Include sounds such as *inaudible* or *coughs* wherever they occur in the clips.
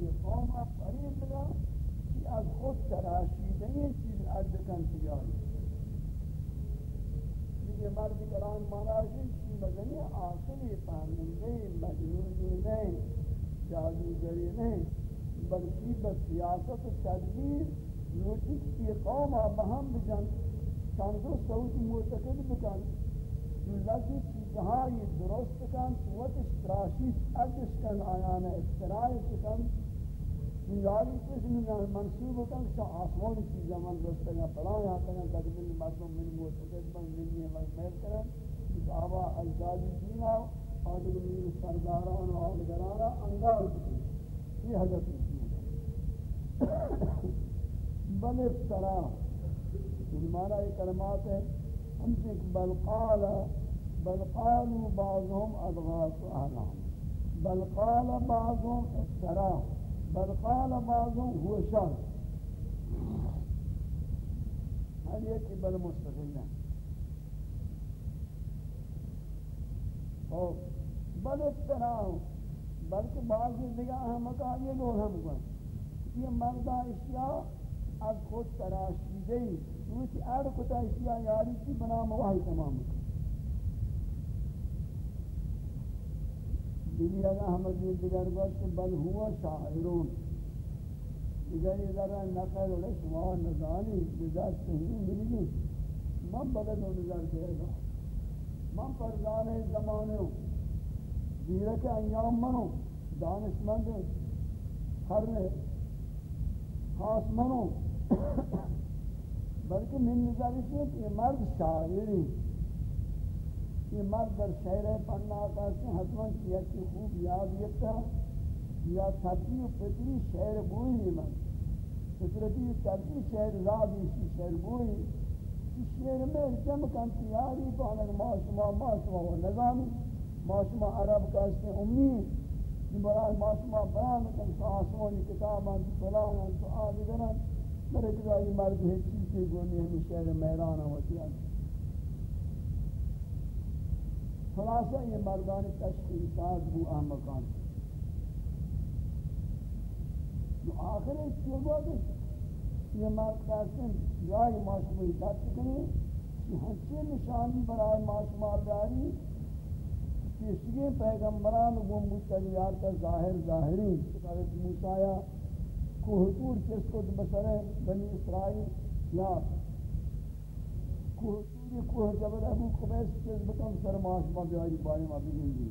یہ قوم فریق گا کہ از خود تراشیدہ چیز عرض کن تجاری. یہ مرد کرام مہاراجی کی مدنی آخری پہنندے مجنونی نہیں جادوگری نہیں بلکہ بس سیاست تدبیر نوٹی کی قوم بہم بجن چندو سعودی معتقد بکن. لذی چیزها درست کن قوت اشتراشی ادش کن. آیان اشترائی کن یاری کس من منصوب کن کہ آسمان چیزا من کن پڑا یہاں کن تقبل مردم من بن من یہ مجمعیت کرن اس آبا اجدادی دینا اور من سرداران و آلگرانا انگار بکن یہ حضرت بل افترا مانا یہ کلمات ہے ہم سے بل قال بل قالوا بعضهم اضغاث احلام بل قال بعضهم افترا بل قال بعضهم هو شر هل يكي بل مستقلا بل افترا بلکہ بعض دیگا ہم کہا یہ لوگ ہم کہا یہ مردہ اشیاء از خود تراشیده ای روچ ار کتا اشیاء یاری کی بنا مواہی تمام دیگر اگر احمد یہ دیگر گوشت بل ہوا شاعرون۔ دیگر یہ ذرا نقل علیہ شما نزانی بذات صحیح ملی۔ من بغد و نظر کہے گا۔ من پرزان زمانے ہوں۔ دیرک ایام منوں دانشمند قرن خاص منوں بلکہ من نظر سے کہ مرد شاعری یہ مرد در شہر پڑھنا آتا ہے حتمان کیا کہ خوب یاد یکتا یا ترکی و فطری شہر بوئی یہ مرد۔ فطرتی ترکی شہر زاد اسی شہر بوئی۔ اس شہر میں جمع کن تیاری پانک ما شما ما شما و نظامی، ما شما عرب کا اس نے امید برای ما شما بیان کن سو آسمانی کتابان فلان تو آدھگران در اقضای مرد ہے چیزی گونی ہمیں شہر میران ہوتی ہے خلاصہ یہ مردان تشخیصات بو احمقان جو آخر اس کے بعد یہ مرد کہتے ہیں، جائی معصومی دست کریں، کہ ہنچے نشانی برائے معصومات داری پیشگی پیغمبران و مستریات کا ظاہر ظاہری۔ حضرت موسیٰ کوہ تور کس کو بسر بنی اسرائیل، یا کوہ توری کوہ جبل ابو قبیس کس بکم سر معاشمہ بیاری باری ما بگن دی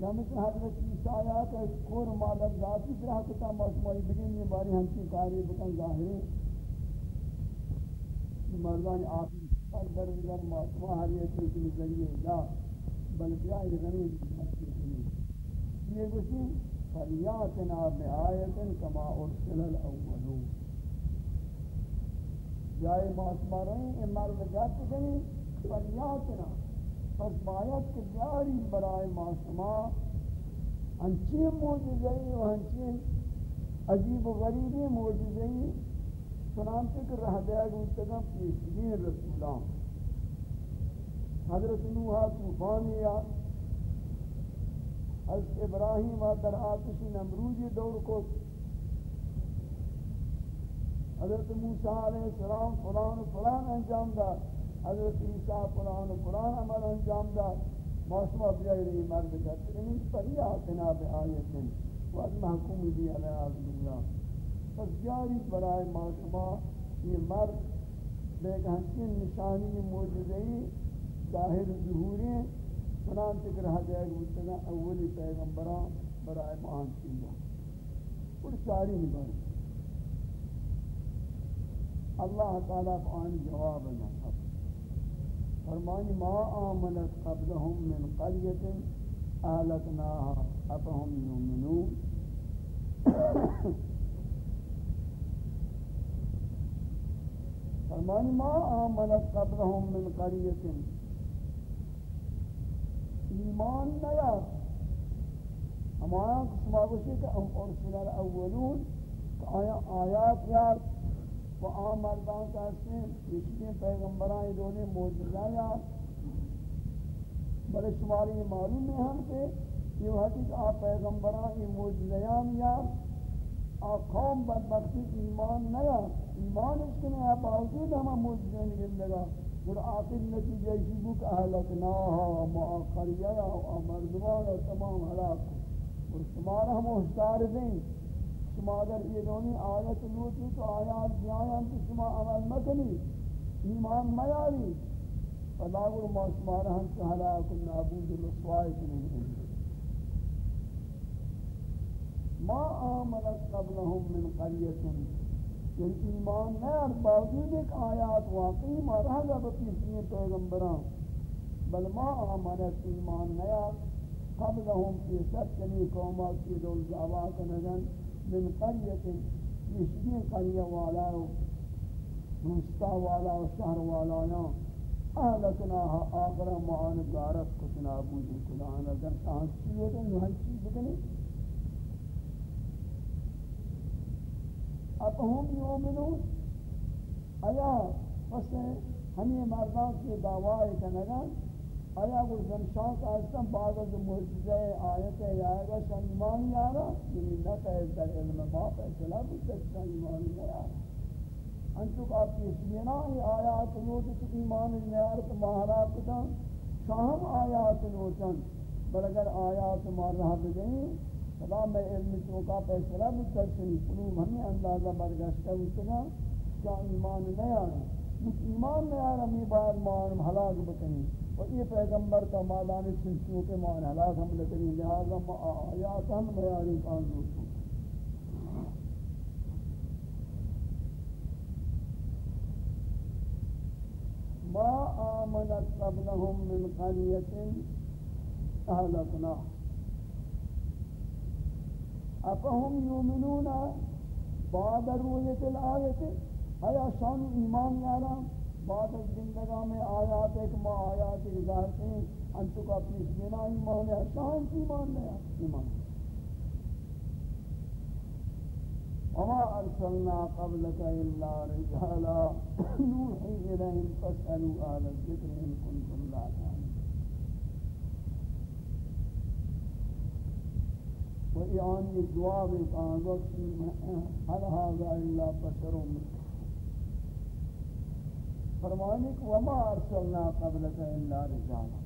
یا مثل حضرت عیسیٰ آیا کہ کور مادر ذاتی طرح کتا معاشمہ بگن دی باری ہمچی کاری بکن ظاہری۔ مردان آفی پر در دیگر معاشمہ ہر یہ چیز ذریعے لا بل بیائی غنی یہ گوشی فلیاتنا بآیت کما ارسل الاولون۔ جائے معصمہ رہے ہیں مرد جات کنی فلیاتنا پس باید کہ جاری برائے معصمہ ہنچین موجزئی و ہنچین عجیب و غریبی موجزئی چنانچہ کہ رہ دیا گوشتگم پیشگین رسولان۔ حضرت نوحہ طوفانیہ حضرت ابراہیم در آتش نمروجی دور کو حضرت موسیٰ علیہ السلام فلان و فلان انجام دا حضرت عیسیٰ فلان و فلان عمل انجام دا موسمہ بیائی مرد کرتے ہیں فریاتنا بے آیتن وقت محکوم دی علیہ عبداللہ پس جاری برائے موسمہ یہ مرد بے گھنچین نشانی موجودی ظاہر ظہوری چنان تک رہ جائے گا اولی پیغمبران برائے مان چیزا اور چاری نبان اللہ تعالیٰ فآن جواب ہے فرمانی ما آمنت قبلهم من قریت اہلکناها افهم یومنون فرمانی ما آمنت قبلهم من قریت ایمان نیا ہمارا قسمہ گوشی کہ ام ارسل الاولون، کہ آیا آیات یاد و آم مردان کہتے ہیں یکی پیغمبران دونے موجزہ یاد بلے شماری معلوم ہے ہم کہ یہ حدیث آپ پیغمبران یہ موجزیان یا آپ قوم بدبختی ایمان نیا. ایمان اس کے نیا باوجود ہم موجزین گندگا اور آخر نتیجہ اسی بک اہلکناہا معاقریہ و مردمان تمام حلاق اور شمارا ہم ہوشدار دیں شما یہ دونی آیت لوٹی تو آیات بیان تو شما عمل مکنی ایمان میاری فلا گر ما شمارا ہم سے حلاق نابود رسوائی کنی ما آمنت قبلهم من قرية یعنی ایمان نیار باوجود ایک آیات واقعی ما رہ گا بپیسی پیغمبران. بل ما آمنت ایمان نیار قبلهم في سکنی قوما کی دول جاوا کنگن من قرية یشدین قریہ والا و روستا والا و شہر والا یا اہلکناها آخرہ معان گارت کتنا بودی کلانا در سانسی ہوتا ہے ہر چیز بکنے اب ہم یومنون آیا پس ہمیں مردان کی دعوی کنگا آیا وہ زمشان کا اسم بعض از معجزہ آیت ہے یا گا شان ایمان یارا یعنی نہ کہے در علم ما فیصلہ بھی شان ایمان یارا انتو کا پیشینا ہی آیات نوٹ تو ایمان یارا تو مہارا کتا شاہم آیات نوٹن بل اگر آیات مار رہا بگئیں خدا میں علم چوکا فیصلہ بھی کرسنی قلوب ہمیں اندازہ برگشتہ ہوتنا کیا ایمان نہیں آنا ایمان نہیں آنا می باید مان حلاق بکنی۔ اور یہ پیغمبر کا مادان چنچوں کے مان حلاق ہم لکنی لہذا ما آیات ہم میاری کان دوستوں ما آمنت قبلهم من قرية أهلكناها افهم یومنون بعد رویت الآیت۔ آیا شان ایمان یارا؟ بعد از زندگاہ میں آیات ایک ما آیات ظاہر ہیں، انتو کا پیش دینا ایمان ہے، شان ایمان ہے، ایمان. وما ارسلنا قبلك الا رجالا نوحي اليهم فاسالوا اهل الذكر ان كنتم لا تعلمون. و ایان یہ جواب ایک آن وقت حل هذا الا بشر مثل فرمانے کہ وما ارسلنا قبلك الا رجالا۔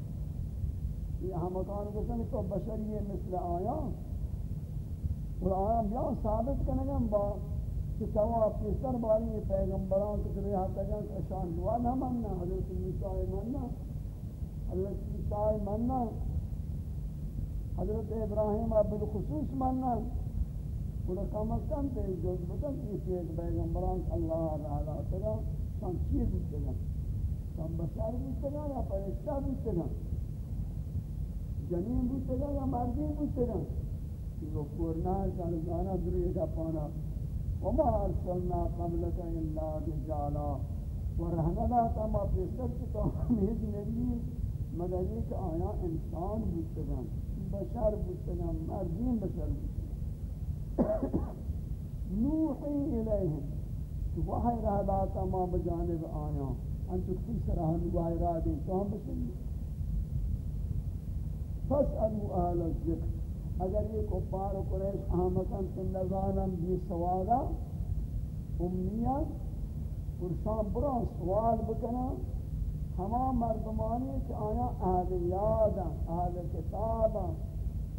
یہ ہم کان کو سن تو بشری مثل آیا اور آیا بیان ثابت کرنے گا با کہ سوا پیسر باری پیغمبران کو ترے ہاتھ تکا کہ شان دعا نہ مننا حضرت عیسیٰ مننا حضرت عیسیٰ مننا حضرت ابراہیم اب بالخصوص ماننا۔ بڑا کم از کم تے جو بتن کہ ایک پیغمبران اللہ تعالی تعالی سان چیز بوتے گا سان بشار بوتے یا فرشتہ بوتے جنین بوتے یا مردی بوتے گا یہ پورنا جان جانا دری کا پانا وما ارسلنا قبلك الا رجالا. ورہنا دا تما پیسر کی تو ہمیں نبی مگر یہ آیا انسان بوتے بشر بودتگم مردین بشر بودتگم *coughs* نوحی الیہم کہ وحی رہ داتا ما بجانب آیا انتو کسی سرہ وحی رہ دیں تو ہم بسنی فاسألوا اہل الذکر، اگر یہ کفار و قریش احمقاً تندگانم بھی سوالا امیت پرشان برا سوال بکنا۔ ہما مردمانی کہ آیا اہل یادا اہل کتابا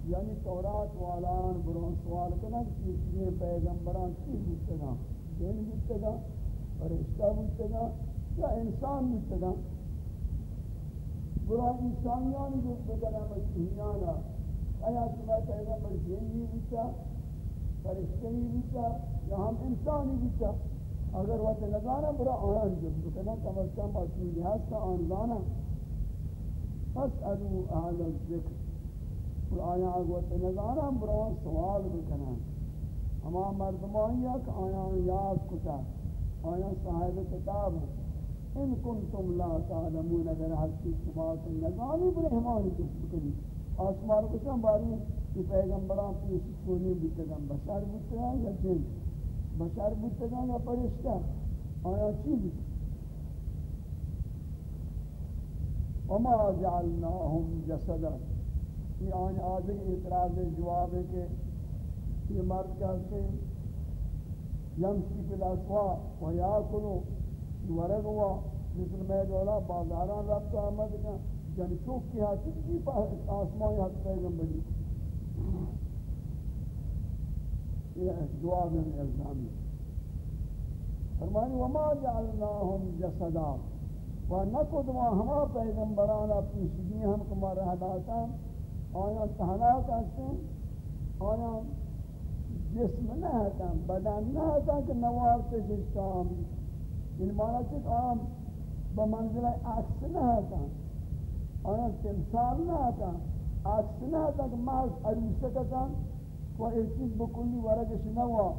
یعنی تورات والان برون سوال کنا کہ یہ پیغمبران کی بودتگا دین بودتگا فرشتہ بودتگا یا انسان بودتگا برا انسانیانی جو بگنا مسیحیانا آیا تمہیں پیغمبر دینی بودتا فرشتہ بودتا یا ہم انسان انسانی بودتا اگر وہ نظارہ برا آن جو کنا کم از کم اصلی لحاظ کا آن زانا فاسألو اہل الذکر. اور آیا اگر نظارہ برا سوال بکنا ہما مردمانی کہ آیا یاد کتا۔ آیا صاحب کتاب ان کنتم لا تعلمون، اگر ہر چیز شماعت نظاری برے ہماری جس بکنی آسمان کچھ باری؟ کہ پیغمبران پیسی کونی بکتگم بشار بکتگم یا جن؟ بشر بودتگان یا پرشتہ آیا چی بود وما جعلناهم جسدا۔ یہ آن آدھے اعتراض، جواب ہے کہ یہ مرد کہتے ہیں یمشی پی الاسواق و یاکلو ورگ ہوا مثل میں دولا بازاران رفت آمد کن یعنی چوک کی حاصل کی آسمان حق پیغمبری؟ یہ جواب ہے الزامی فرمانی وما جعلناهم جسدا. و نکد ما ہما پیغمبران اپنی شدی ہم کما رہ داتا آیا تہنا کرتے آیا جسم نہ ہوتا بدن نہ ہوتا کہ نوار سے جستا ہم ان مانا چک آم بمنزل عکس نہ ہوتا آیا تمثال نہ ہوتا عکس نہ ہوتا کہ محض عروسکتا و ایک چیز بکلی ورگش نوا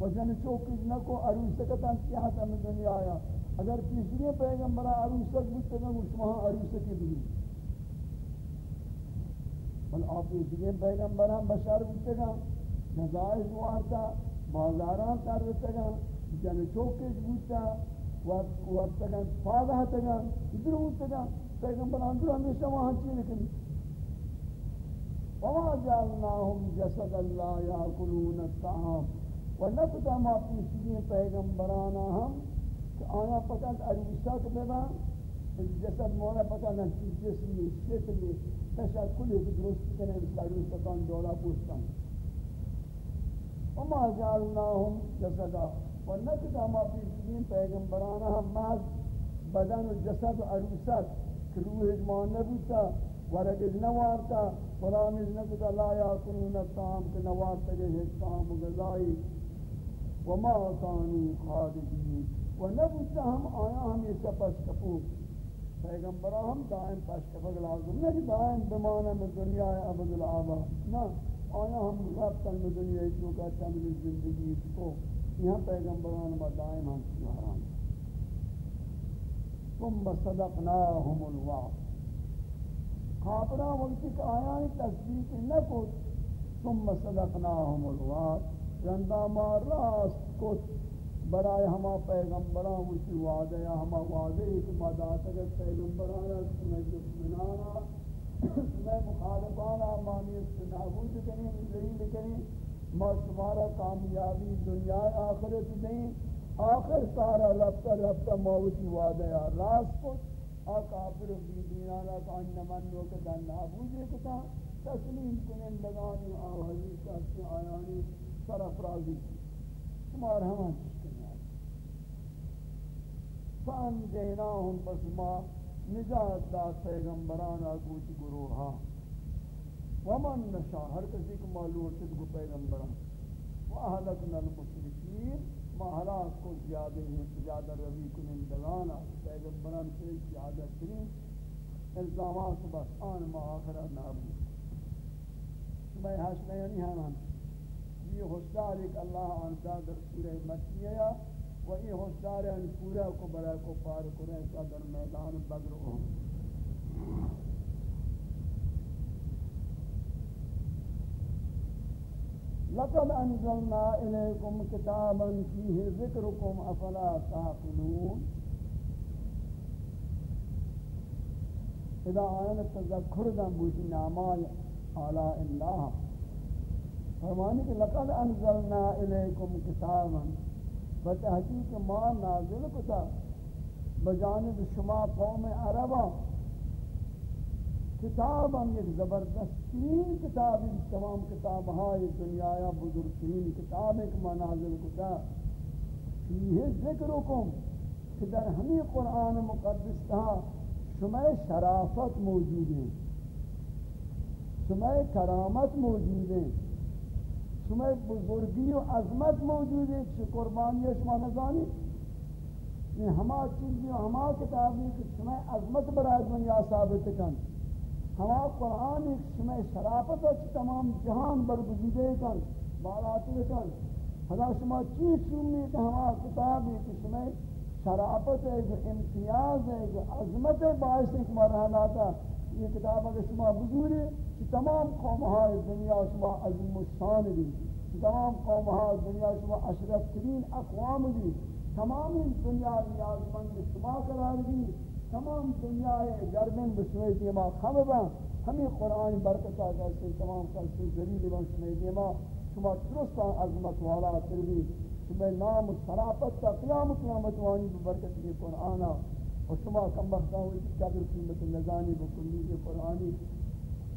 و جن چوکش نکو عروسکتا کیا ہوتا میں دنیا آیا؟ اگر تیسری پیغمبرہ عروسک بودتا گا اس وہاں عروسکی بھی بل آپ دیگه پیغمبران بشار بودتگان نزایش وارتا بازاران تر بودتگان جن چوکش بودتا وقتگان فاضح تگان ادھر بودتگان پیغمبران در ہمیشہ وہاں چیئے لکنی وما جعلناهم جسد اللہ یاکلون الطعام۔ ونکتا ما پیشگی پیغمبرانا ہم، کہ آیا فقط عروسہ کے بیبان جسد مولا فقط جسمی شکلی تشکل ہے کہ درست کرنے بساری ستان دولا پوچھتا ہوں وما جعلناهم جسدا. ونکتا ما پیشگین پیغمبرانا ہم ماز بدن و جسد و عروست کہ روح اجمان نبوتا ورد از نوارتا قرآن از نکتا لا یاکنون الطعام کہ نوارتا گئے الطعام و غذائی وما کانو خالدین. و نبوتا ہم آیا ہمیشہ پس کپوک پیغمبرہ ہم دائم پس پشکفق لازم نہیں دائم بمانا میں دنیا عبد العابا نا آیا ہم رفتن میں دنیا جو کا تملی زندگی کو، یہاں پیغمبران میں دائم ہم کی حرام؟ ثم صدقناهم الوعد۔ خاطرہ وقتی کہ آیا تصدیق نہ کو ثم صدقناهم الوعد۔ رندہ مار راست کو برای ہما پیغمبران مجھے وعدہ یا ہما وعدہ ایک مدات اگر پیغمبران سنہ جسمنانا سنہ مخالفانا مانیت سے نابود کریں ذہیل کریں، ما شمارا کامیابی دنیا آخرت دیں، آخر سارا لفتا لفتا موتی وعدہ یا راست کو آ کافر بی دینانا کا انمان نوکتا نابود کتا تسلیم کنن لگانی آوازی کسی آیانی طرف راضی شمار ہمان فان جہناہم بس ما نجات دا پیغمبران آگوچ گروہا ومن نشا ہر کسی کو معلوم چد کو پیغمبران۔ واہلکنا المشرکین ما حلاک کو زیادہ ہیں، زیادہ روی کنن دلانا پیغمبران سے زیادہ ترین الزامات بس آن ما آخرہ نابود۔ میں حاشنا یعنی ہمان یہ حسدار ایک اللہ آنتا در سورہ مکیہ و این ہوشدار ان پورا کو برا کو پار کرے کا در میدان بدر ہو۔ لقد انزلنا اليكم كتابا فيه ذكركم افلا تعقلون۔ اذا آیان تذکر دن بوشی نامای آلاء اللہ۔ فرمانی کہ لقد انزلنا اليكم كتابا بتحقیق ما نازل کتا۔ بجانب شما قوم عربا۔ کتاب ہم ایک زبردستین کتاب تمام کتاب ہائی دنیا یا بزرگترین کتاب ایک ما نازل کتا۔ فیہ ذکرکم کہ در ہمیں قرآن مقدس تھا شمع شرافت موجود ہیں۔ شمع کرامت موجود ہیں۔ شما بزرگی و عظمت موجود ہے کہ قربانی شما نزانی. یہ ہما چیزی و ہما کتابی کہ شما عظمت برای دنیا ثابت کن. ہما قرآن ایک شما شرافت ہے تمام جہان برگزیدے کن بالاتے کن. ہما شما چیز سنی کہ ہما کتابی کہ شما شرافت ہے جو امتیاز ہے جو عظمت ہے باعث ایک مرحلہ تھا یہ کتاب اگر شما بزرگ ہے کہ تمام قوم های دنیا شما عظیم الشان بھی تمام قوم های دنیا شما اشرف ترین اقوام بھی تمام دنیا نیازمند شما قرار دی تمام دنیا گردن بشوی ما خم ہمیں قرآن برکتا کرتے تمام کرتے ذلیل بن شمی دیما شما درستان عظمت والا تربی شما نام صرافت تا قیام قیامت وانی ببرکت کی قرآن اور شما کم بختا ہوئی کہ قدر قیمت نزانی بکلی کے قرآنی۔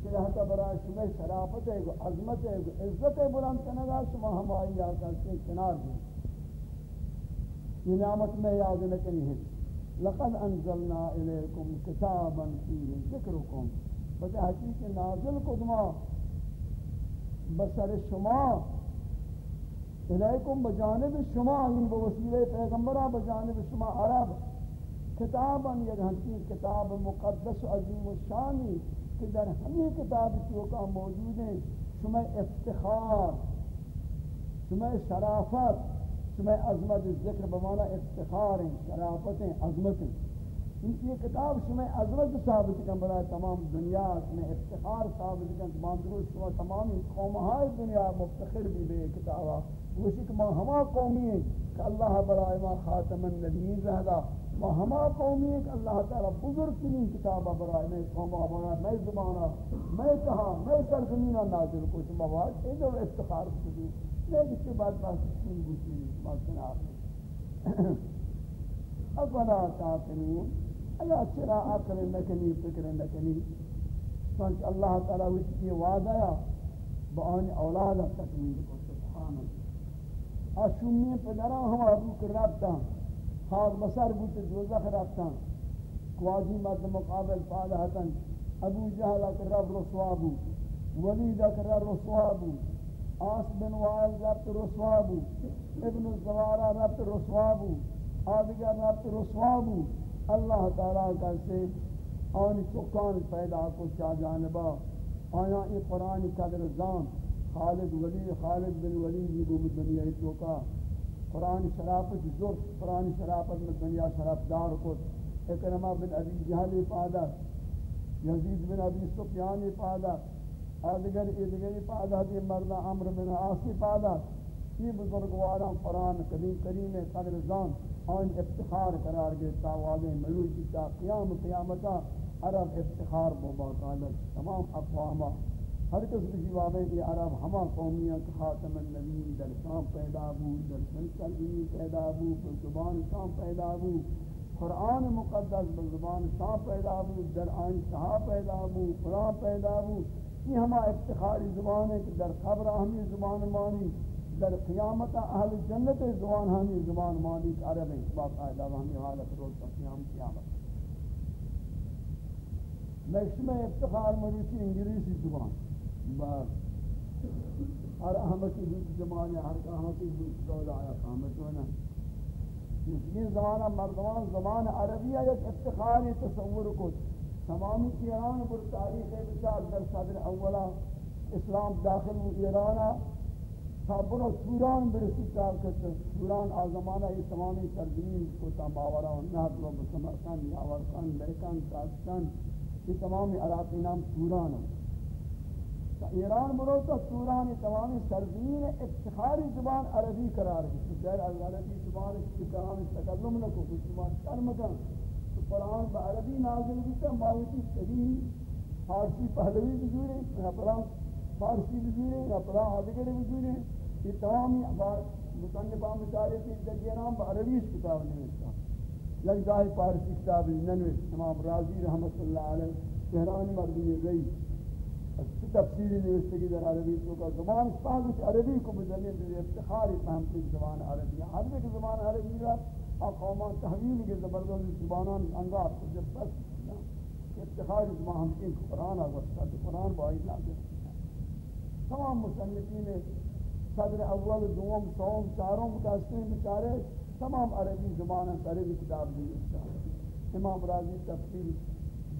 کہ لہتا برای شما شرافت ہے عظمت ہے عزت ہے، بلند کنگا شما ہم آئی آکا سے کنار دی یہ نعمت میں یاد لکنی ہے۔ لقد انزلنا الیکم کتابا فیہ ذکرکم۔ بتا حقیق نازل کو دما بسر شما الیکم بجانب شما ان بوسیلے پیغمبرہ بجانب شما عرب۔ کتابا یک ہنسی کتاب مقدس عظیم و شانی کہ در ہمیں کتاب کیوں کا موجود ہیں۔ شما افتخار شما شرافت شما عظمت ذکر بمانا افتخار ہیں، شرافت ہیں، عظمت ہیں۔ یہ کتاب شما عظمت ثابت کن برای تمام دنیا میں افتخار ثابت کن۔ تمام درست شما تمامی قومہائی دنیا مفتخر بھی بے کتابا وشی کہ ما ہما قومی ہیں کہ اللہ برای ما خاتم النبیین رہدا ما ہما قومی ہیں کہ اللہ تعالی بزرگ ترین کتابا برای میں قومہ برای میں زمانہ میں کہا میں سرزمینہ نازل کو شما بات اے جو افتخار کدو میں کسی بات بات سن گوشی، ما سنا افلا تعقلون ایا چرا عقل نکنی فکر نکنی چونکہ اللہ تعالی وچ کی وعدہ یا بان اولاد تکمیل کو سبحان اللہ. اشمی پدرا ہم ابو کر رابطہ خاص مسار بوت دوزخ رابطہ قواضی مد مقابل فالحتن ابو جہل کر رب رسوا رسوابو ولید کر رسوابو آس بن وائل رب رسوا رسوابو ابن الزوارہ رب رسوا رسوابو آدگر رب رسوا رسوابو اللہ تعالیٰ کا سے آن چکان پیدا کو چا جانبا. آیا یہ قرآن قدر زان خالد ولی خالد بن ولی جی یہ دنیا چوکا قرآن شرافت زور قرآن شرافت میں دنیا شرف دار کو اکرمہ بن ابی جہل پادا یزید بن ابی سفیان پادا آدگر ادگر پادا دی مردہ عمر بن عاصی پادا یہ بزرگواران قرآن کریم کریم قدر زان، آن افتخار قرار گئے واضح ملوکی تا قیام قیامتا، عرب افتخار بباقالت تمام اقواما ہر کس بجی واضح کہ عرب ہما قومیاں خاتم النبی در شام پیدا بو در سلسل بنی پیدا بو پر زبان شام پیدا بو قرآن مقدس پر زبان شام پیدا بو در آئین شہا پیدا بو قرآن پیدا بو یہ ہما افتخاری زبان ہے کہ در خبر ہمیں زبان مانی، در قیامت اہل جنت زبان ہمی زبان مالک عرب ہیں، باقاعدہ ہمی حالت روز قیام قیامت۔ نشم افتخار مروچی انگلیسی زبان۔ بس ہر احمد کی دوست ہر احمد کی دوست آیا قامت ہونا یہ زمانہ مردمان زبان عربیہ یک افتخاری تصور کو تمامی ایران پر تاریخ بچار در صدر اولا اسلام داخل ایرانہ صابر سوران برسی کار کرتے سوران آزمانہ یہ تمامی ترجمین کو تا باورا و نحب و بسمرکن یاورکن لیکن تاکن یہ تمامی عراقی نام سوران ہے ایران برو تو سوران تمامی ترجمین افتخاری زبان عربی قرار ہے تو غیر عربی زبان اس کی کلام تکلم نہ کو کچھ زبان شرم کن تو قرآن با عربی نازل بیتا ماویتی صحیح، فارسی پہلوی بجوری فارسی بجوری یا پلا آدھگر بجوری یہ تمامی مصنفہ مطالعے کی درجیران با عربیش کتاب نوشتا یک داہی پارسی کتاب ننوشت. امام راضی رحمت اللہ علیہ تہرانی مردمی رئی اس تفسیری نوشتے کی در عربی تو کا زبان؟ سازش عربی کو بدلیل در افتخاری فهمتی زبان عربی. ہر ایک زبان عربی را قومان تحویل کے زبردست زبانان انگار کو جب بس افتخاری زبان ہمشین قرآن آگوستا آگوشتا قرآن بائی نازل تمام مصنفین صدر اول، دوم، سوم چاروں متاثرین بیچارے تمام عربی زبان عربی کتاب دی امام راضی تفسیر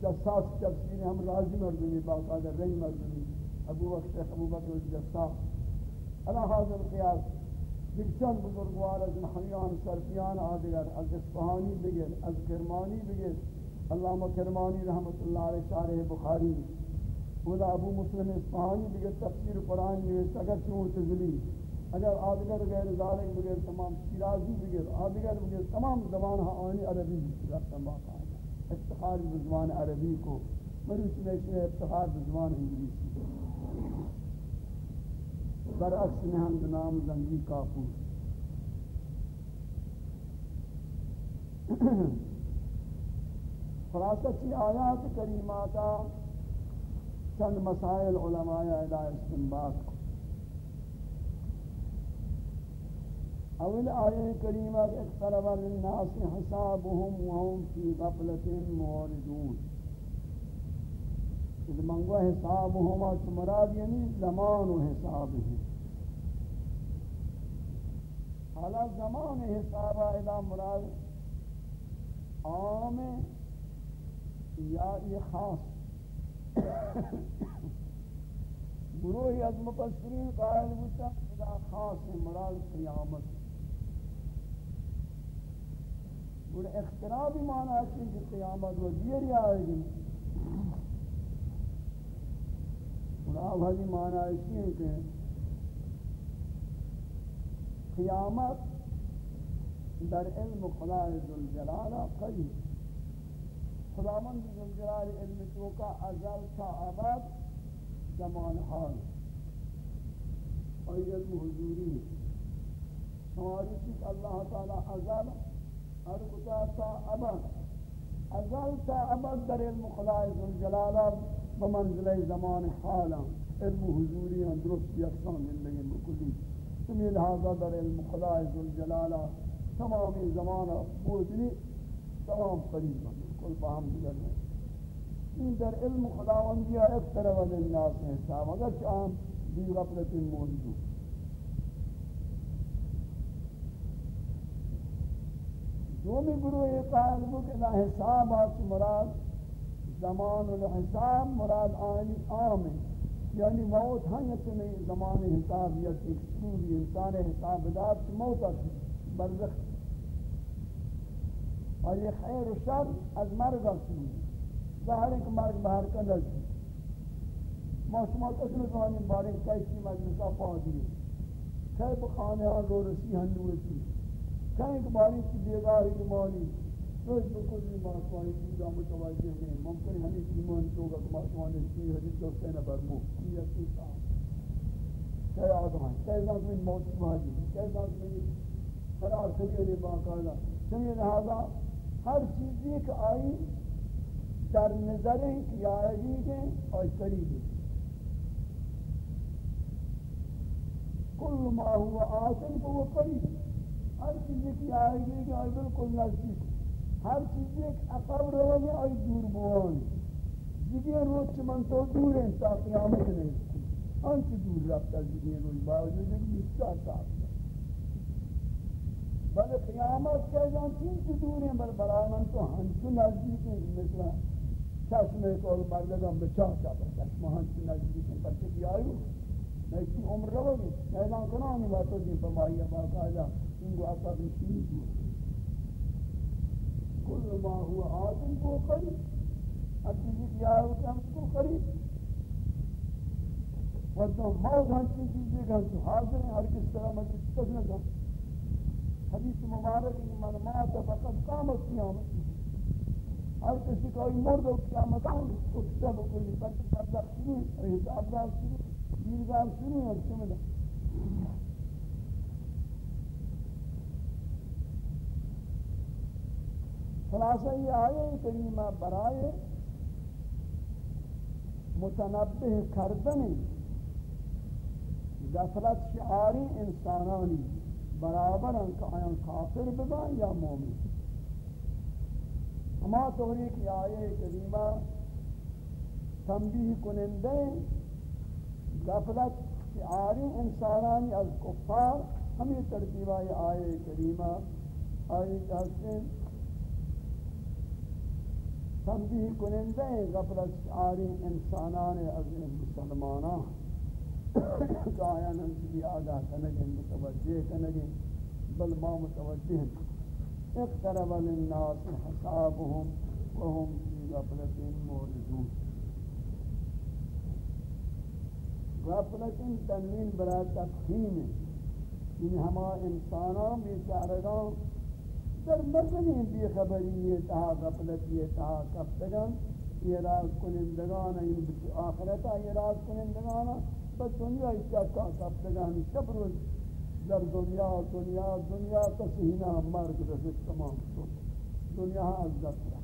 جساس تفسیر ہم راضی مردمی، باقاعدہ رنگ مردمی، ابو وقت شیخ ابو بکر الجساس علا حاضر قیاس بکچن بزرگوار از نحویان سرفیان آدگر، از اصفهانی بگر از کرمانی بگر علامہ کرمانی رحمت اللہ علیہ شارح بخاری. خدا ابو مسلم اصفهانی دیگر تفسیر قرآن نوشت، اگر چون معتزلی اگر آدگر غیر ذالک بغیر تمام شیرازی بغیر آدگر بغیر تمام زبان ہاں آنی عربی رفتن باقا افتخار زبان عربی کو مروچ میں اس میں ابتخار بزمان انگلیسی برعکس نحمد نام زنگی کافور *coughs* خلاصہ چی آیات کریماتا چند مسائل علماء الہ استنباط کو۔ اول آیه کریمہ اقترب للناس حسابهم وهم في غفلة موردون اذ منگو حسابهم مراد یعنی زمان و حسابهم. حالا زمان حساب الى مراد عام یا یہ خاص. گروہی از مفسرین قائل ہوتا خدا خاص مراد قیامت. اور اخترابی معنی ہے کہ قیامت و دیر آئے گی اور آوازی معنی ہے کہ قیامت در علم خدا ذوالجلال قریب خداوند ذوالجلال علم تو کا ازل تا ابد زمان حال اور علم حضوری ہماری اللہ تعالی ازل ہر کتا تا ابد ازل تا ابد در علم خدای ذوالجلال بمنزل زمان حالا علم حضوری درست یکسان زندگی بکلی تمی لہذا در علم خدای ذوالجلال تمام زمان بودنی تمام قریب بالکل فهم دیگر نہیں این در علم خداوندی ایک اکثر و للناس حساب اگر چاہم بی غفلت موجود. دومی گروہ یہ قائل ہو کہ نہ حساب آت مراد زمان الحساب مراد آنی عام ہے۔ یعنی موت ہاں ہنیت نہیں، زمان حساب یا تکسوری انسان حساب دار کی موت آتی برزخ۔ اور یہ خیر و شر از مرگ آتی ظاہر ہے کہ مرگ بہر کا نزدی ما شما کسر زمانی بارے کیسی مجلسہ پا دیئے کئی بخانے ہاں رو رسی ہنویتی کہیں کہ باری کی بیگاری ایمانی روز بکل ایمان سوانی چیزا متوجہ ہیں ممکن ہمیں ایمان تو گا کما سوانی چیز حدیث جو سینہ برمو یہ چیز آن کئی آدم ہیں کئی ذات میں موت سماجی کئی ذات میں قرار سبیلی باقالا سمیہ لہذا ہر چیزی کہ آئی در نظر ہیں کہ آئے گی اور قریب ہے کل ما ہوا آسن کو وہ قریب ہر چیز کی آئے گی کہ آئی بالکل نزدیک ہر چیز ایک اقرب رہو گے آئی دور بوان جگہ روز چمن تو دور ہیں تا قیامت نہیں انچ دور رفتا جگہ روز باوجود ہے ایک بیستا ساتھ بل قیامت کے جان تین سے دور ہیں بل برای من تو ہنچو نزدیک ہیں مثلا چشم کول مردگم بچا چا پر چشم ہنچو نزدیک ہیں پر چکی آئیو میں اسی عمر رو گی اعلان کنانی باتو دین پر ماہی باقاعدہ انگو اپا بشنی جو کل ما ہوا آدم کو قریب اب چیزی کیا ہے کہ ہم کو قریب وقتا موت ہم چیزی کہ ہم تو حاضر ہیں ہر کس طرح مجلس تک نہ جا حدیث مبارک من مات فقط قامت قیامت ہر کسی کوئی مرد و قیامت آن کو کتاب کلی پر پردخ شروع حساب دار راز شروع دیرگاہ شروع ہے سمجھا خلاصہ یہ آئے کریمہ برائے متنبہ کردن غفلت شعاری انسانانی برابر ان کا آیان کافر ببان یا مومن۔ ہما طوری کی آئے کریمہ تنبیہ کنندے غفلت شعاری انسانانی از کفار، ہمیں ترتیبہ آئے کریمہ آئے کہتے ہیں تنبیہ کنندے غفلت شعاری انسانان از مسلمانان کہ *coughs* آیا ننسی آگاہ کنگیں متوجہ کنگیں بل ما متوجہ۔ اقترب للناس حسابهم وهم في غفلة موردون غفلت تنمین برای تفخیم. یعنی ہما انسانان بیچارگان در مزنی بی خبری تہا غفلتی تہا کفتگان. ایراز کنندگان این آخرتا ایراز کنندگان بس دنیا ایچا کا کفتگان شب روز در دنیا دنیا دنیا تسہینا مرگ رسک تمام تو دنیا از دست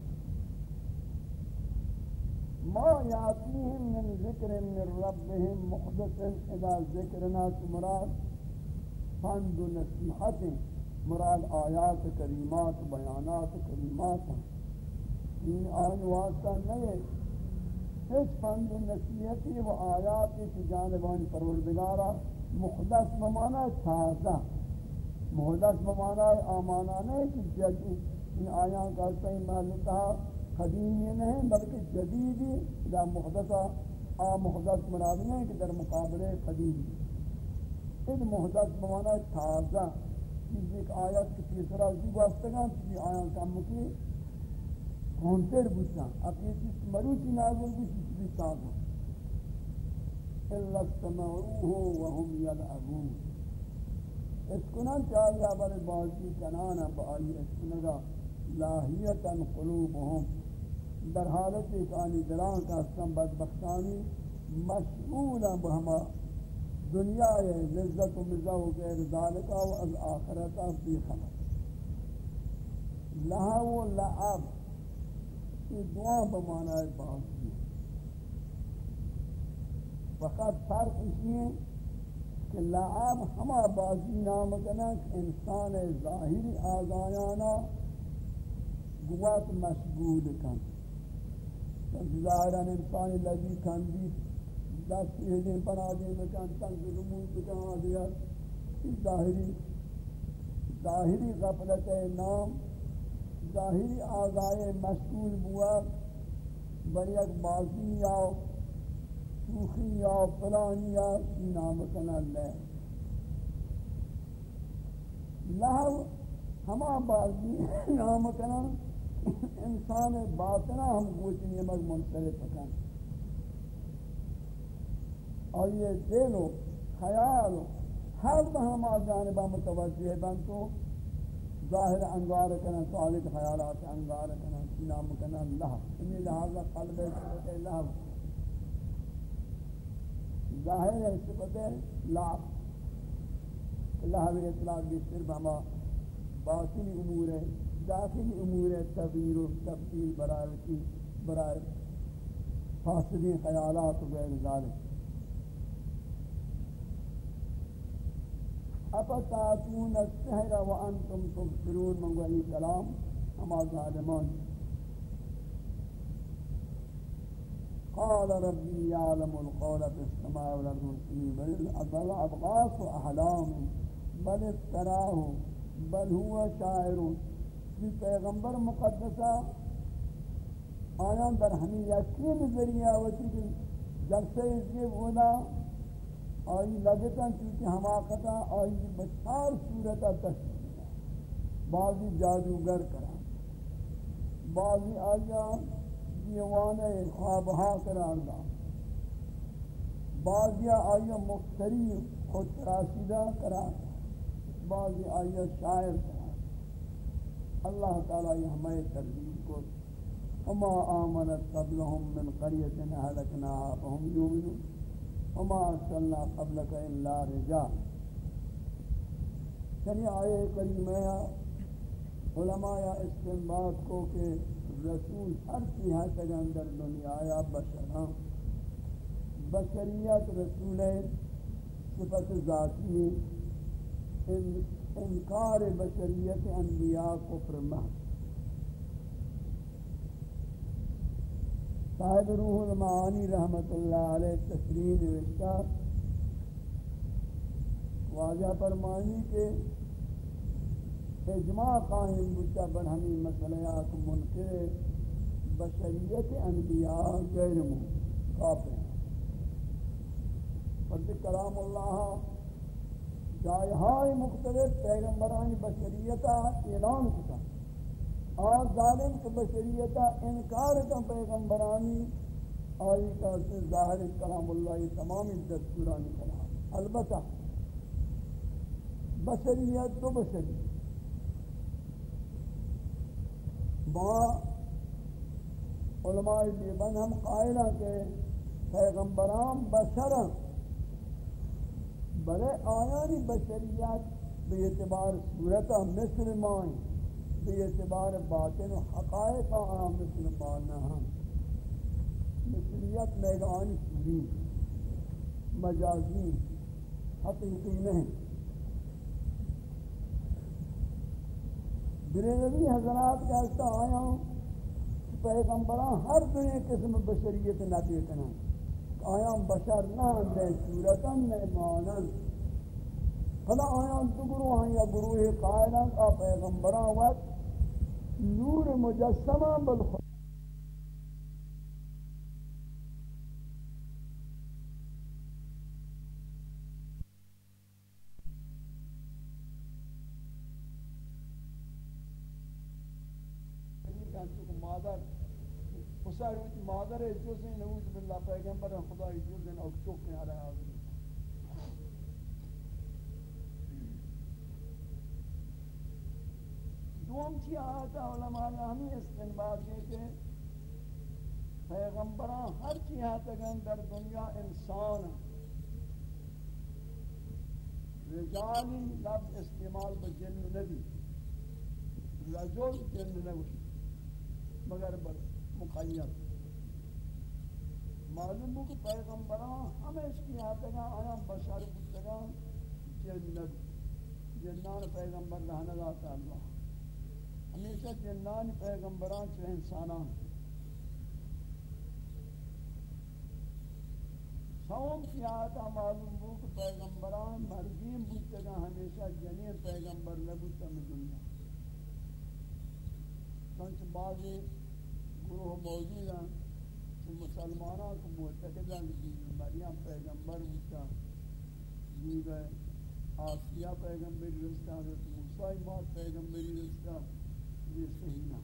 ما یاتیهم من ذکر من ربهم محدث اذا ذکرنا مراد فند و نصیحت مراد آیات کریمات، بیانات کریمات این آن واسطہ نہیں ہیچ فند نصیحتی و آیاتی کی جانبان پروردگارا محدث بمانا تازہ۔ محدث بمانا آمانا نہیں کہ جدی ان آیان کا صحیح محلتا قدیمی نہیں بلکہ جدیدی دا محدثہ آ محدث مراد نہیں کہ در مقابلے قدیمی ان محدث بمانا تازہ۔ چیز ایک آیت کی تیسرا زی واسطگان چیزی آیان کم کی ہونتر بودتا اپنی چیز مروچی نازل بھی چیز بھی ساگا اللہ سمعوه وهم یلعبون اس کنان چاہیا بر بازی کنانا بآئی اس کنگا لاہیتا قلوبهم در حالت ایک آنی دلان کا سن بدبختانی مشغولا بہما دنیا لذت و مزہ و غیر ذالکا و از آخرتا بی خبر. لہو لعب یہ دعا بمانا ہے بازی. فقط فرق اسی ہے کہ لعاب ہما بازی نام کنا کہ انسان ظاہری آزایانا گوات مشغول کن. ظاہران انسان لگی کن بھی دست ایدیں پر آدھے مکان تنگ رمون بکن آدھے ظاہری ظاہری غفلت نام، ظاہری آغائے مشغول ہوا بڑی ایک بازی یا شوخی یا پلانی یا نام کنا لے لہو، ہما بازی نام کنا انسان باطنا ہم گوچنی مگ منصرف کن اور یہ دل و خیال ہر بہما جانبہ متوجہ بن تو ظاہر انگار کنا صالح خیالات انگار کنا، نام کنا اللہ انہی یعنی لہذا قلب صفت اللہ ظاہر ہے، صفت اللہ اللہ بھی اطلاق بھی صرف ہما باطنی امور ہے داخلی أمور تغییر و تبدیل برائے برائے فاسدی خیالات و غیر ذالک أفتاتون السحر وأنتم تبصرون من وحی کلام ہما ظالمان قال ربي يعلم القول في السماء والأرض بل اضل أبغاث أحلام. بل افتراه. بل هو شاعر. في پیغمبر مقدسہ آیان در ہمیں یقین ذریعہ ہوتی کہ جلسے اس کے بولا، آئی لگتا چونکہ حماقتا آئی بچار صورتا تشکیل بعضی جادوگر کرا۔ بعضی آیا دیوان خوابہا کران دا بعضی آیا مختری خود تراشیدہ کرا۔ بعضی آیا شاعر کرا۔ اللہ تعالی یہ ہمیں تربیل کو اما آمنت قبلهم من قریت اہلکناها فهم یومنون وما ارسلنا قبلك الا رجال چنی یعنی آئے کریمہ علماء استنباط کو کہ رسول ہر چیز ہے اندر دنیا آیا بشران بشریت رسول صفت ذاتی انکار بشریت انبیاء کفر محض۔ صاحب روح المعانی رحمت اللہ علیہ تشریح نوشتا واجہ فرمانی کے اجماع قائم بچہ پر ہمیں مسئلیات منکر بشریت انبیاء غیر کافر۔ ہیں فرد کلام اللہ جائہائی مختلف پیغمبرانی بشریتا اعلان کتا اور ظالم کے بشریتا انکار کا پیغمبرانی آئی کا سے ظاہر کلام اللہ تمامی دستورانی کلام. البتہ بشریت تو بشریت. با علماء دیبن ہم قائلہ کہ پیغمبران بشرن. بلے آیانی بشریت بے اعتبار صورتا مثل مائیں بے اعتبار باطن و حقائق آن مثل مانا ہم مثلیت میگانی سوری مجازی، حقیقی نہیں۔ بریلوی حضرات کہتا آیا ہوں پیغمبران ہر دنیا قسم بشریت نبی کنا آیا بشر نہ دے صورتا نہ مانن خدا آیا تو گروہ یا گروہ قائلان کا پیغمبران وقت نور مجسمہ بالخدا مادر پسر مادر جزء نعوذ پیغمبر خدا جزء اکتوک میں علیہ حاضر دوم چی آتا علماء ہمیں استنباد دے کہ پیغمبران ہر چی آتا گن در دنیا انسان رجالی لفظ استعمال بجن نبی رجل جن نبی مگر بر مقید۔ معلوم ہو کہ پیغمبران ہمیش کی آتا آیا بشار بودتگان جن نبی جنان پیغمبر رہنے لاتا اللہ۔ ہمیشہ جنان پیغمبران چو انسانان۔ سوم کی آتا معلوم ہو کہ پیغمبران مرگیم بودتے ہمیشہ جنین پیغمبر نبوتا میں دنیا۔ چونچہ بعضی گروہ موجود ہیں کہ مسلمانوں کو معتقدان کہ مریم پیغمبر بودتا جیب آسیہ پیغمبری رستا حضرت موسیٰ مات پیغمبری رستا یہ صحیح نہ۔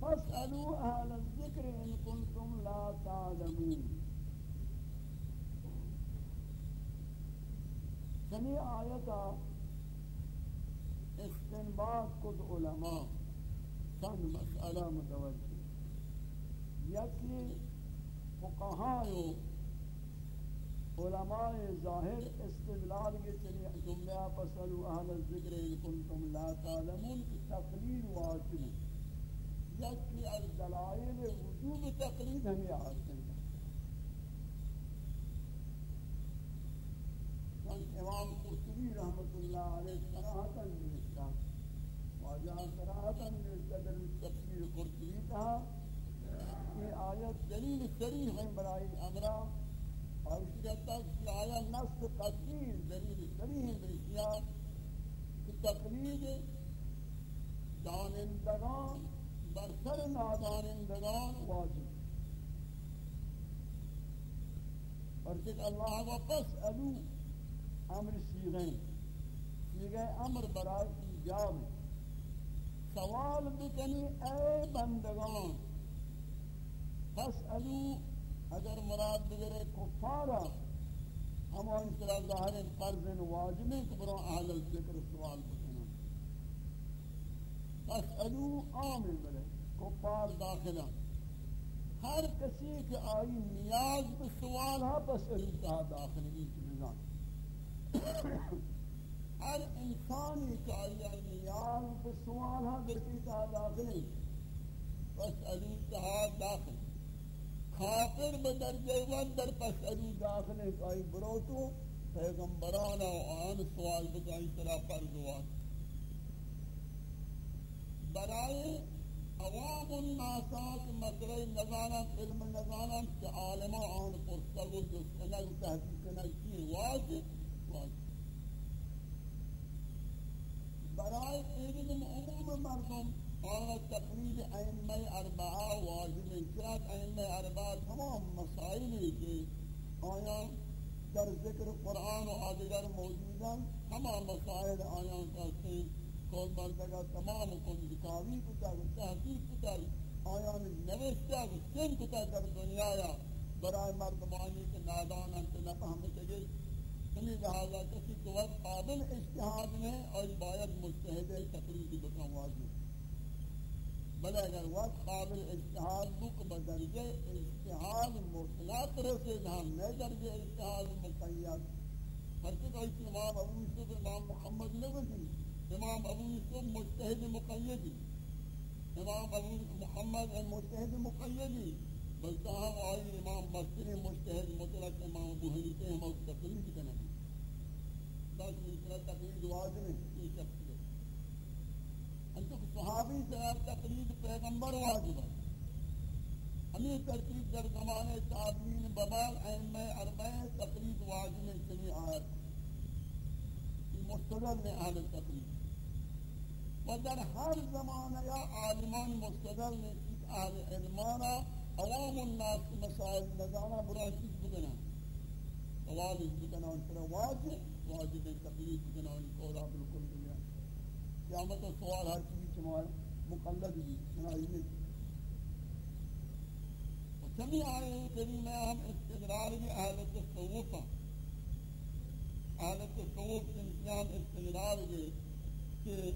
فاسألوا أهل الذكر إن كنتم لا تعلمون۔ یعنی سنی آیتا استنباط کد علماء، سن مسئلہ متوجہ۔ یکی فقہایو علماء ظاہر استدلال کے چلی جملہ پسلو اہل الذکر ان کنتم لا تعلمون کی تقلید واجب یکی از دلائل وجوب تقلید ہمیں حاصل ہے۔ امام قرطبی رحمت اللہ علیہ صراحتا نوشتا واجہ صراحتا نوشتا تفسیر قرطبی کہا یہ آیت دلیل سریح ہے برائی امرہ اور اس کہتا ہے کہ آیا نص قدیر دلیل صریح برشیا کہ تقلید دانندگان برسر نادانندگان واجب۔ اور کہ اللہ واپس الو امر سیغین سیغین امر برای ایجاب سوال بکنی اے بندگان پس الو اگر مراد بگرے کفارا ہما اس طرح ظاہر فرض واجب ہے کہ برو اہل الذکر سوال بکنا فاسألو آمن برے کفار داخلہ ہر کسی کے آئی نیاز پر سوال ہا پس تہا داخل کی نظام۔ ہر انسانی کے آئی نیاز پر سوال ہا بسی تہا داخل پس علی تہا داخل۔ کافر بدرجہ ون در پس پسری داخلے کائی بروتو پیغمبرانا و آن سوال بکائی طرح پردوان برائے عوام الناسات مدرے نظانات علم نظانات کہ عالمہ آن پرسل و جسنگ تحقیق نجی واجب واجب برائے علم عموم مردم آن تقلید ائمہ اربعہ، واجب انکرات ائمہ اربعہ، تمام مسائل کے آیا۔ در ذکر قرآن و آدگر موجودن ہما مسائل آیا کہتے کول مردگا تمام کن ذکاوی کتا، تحقیق کتا، آیا نوشتا سن کتا در دنیا برای مردمانی کے نادان انت نفہمتے گئے تمہیں لہذا کسی تو قابل اشتہاد میں اور باید مستحد تقریر بکن واضح بلے اگر وقت قابل اشتہاد بک بدرجہ اشتہاد مطلق رسے ہم نئے درجہ اشتہاد مقید ہر سے کوئی امام ابو یوسف امام محمد نبی امام ابو یوسف مجتہد مقیدی امام ابو محمد مجتہد مقیدی بلکہ ہم آئی امام مستر مجتہد مطلق امام ابو حنیفہ ہم اس تقریر کرنا بس اس تقریر واضح یہ شخص ہے۔ انتو صحابی سے تقریر پیغمبر واجب ہے ہمیں ترتیب در زمانے تابعین ببال ائمہ اربعہ تقریر واجب ہے چلی آیت مستدل میں اہل تقریر و در ہر زمانہ یا عالمان مستدل میں اہل علمانا عوام الناس مسائل نظانا برای چیز بکنا واضح بکنا ان پر واجب واجب تقلید بکنا ان قولا بالکل بکنا قیامت و سوال ہر چیز چمال مقلد بھی سنائی نہیں۔ چمی آئے کریمہ ہم استدرار بھی اہل تصوفہ ہاں۔ اہل تصوف انسان استدرار بھی کہ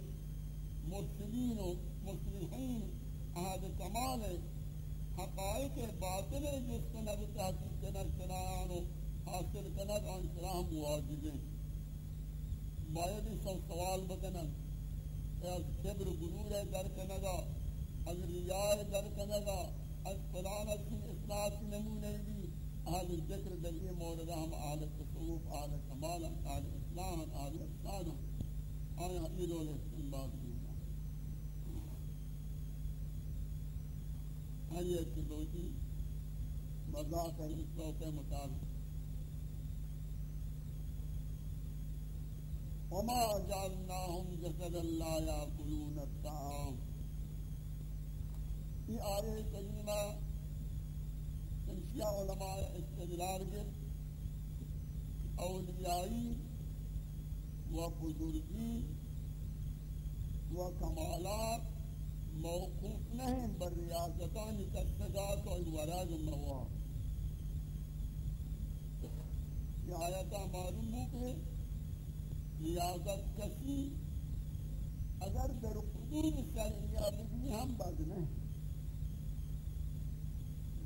مرسلین و مسلحین اہل کمال حقائق باطل جس کو نبی تحقیق کنر کنان و حاصل کنر آن سلام واجبیں باید سن سوال بکنن از کبر گرور در کنگا، از ریاء در کنگا، از فلان از کن اصلاح نمونه بھی اہل ذکر در یہ مورد ہم اہل تصوف اہل کمال اہل اسلام اہل احسان آیا یہ دولے استنباد بھی ہر ایک کی دوسری مذاق ہے اس کے مطابق۔ وما جعلناهم جسدا لا يأكلون الطعام. یہ آیہ کریمہ انشیاء علماء استدلال کے اولیائی و بزرگی و کمالات موقوف نہیں بر ریاضتان تقصدات و الوراد النواع یہ آیتا معلوم ہو کہ ریاضت کسی اگر در حدود شرعیہ ہم بد نہیں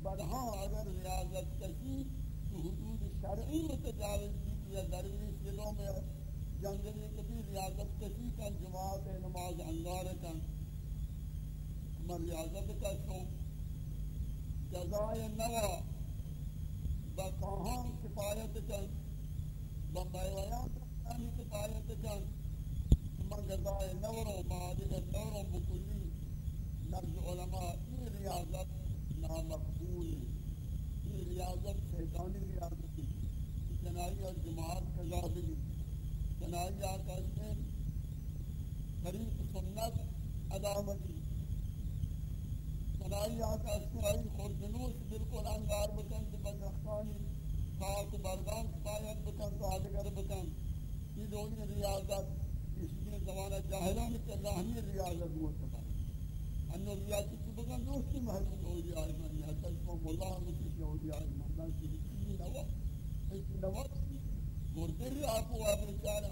بدہاں اگر ریاضت کسی تو حدود شرعی متجاوز کی یا درویش دلوں میں جنگلی کبھی ریاضت کسی کا جماعت نماز انگار کا مریاضت کا سو جزائے نوا بکاہاں کفایت کن بمیویان بالکل انگار بکن تو بدرخانی خاک بردان کفایت بکن تو آدگر بکن۔ یہ دونی ریاضت، اس لیے زمانہ جاہلان کے راہمی ریاضت موتبا انو ریاضت کی بکن دوستی محل ہو جائے من یہ تجمع ملا مکیش ہو جائے من من کی نوا اتنی نوا مردری آپ کو آپ بیچارہ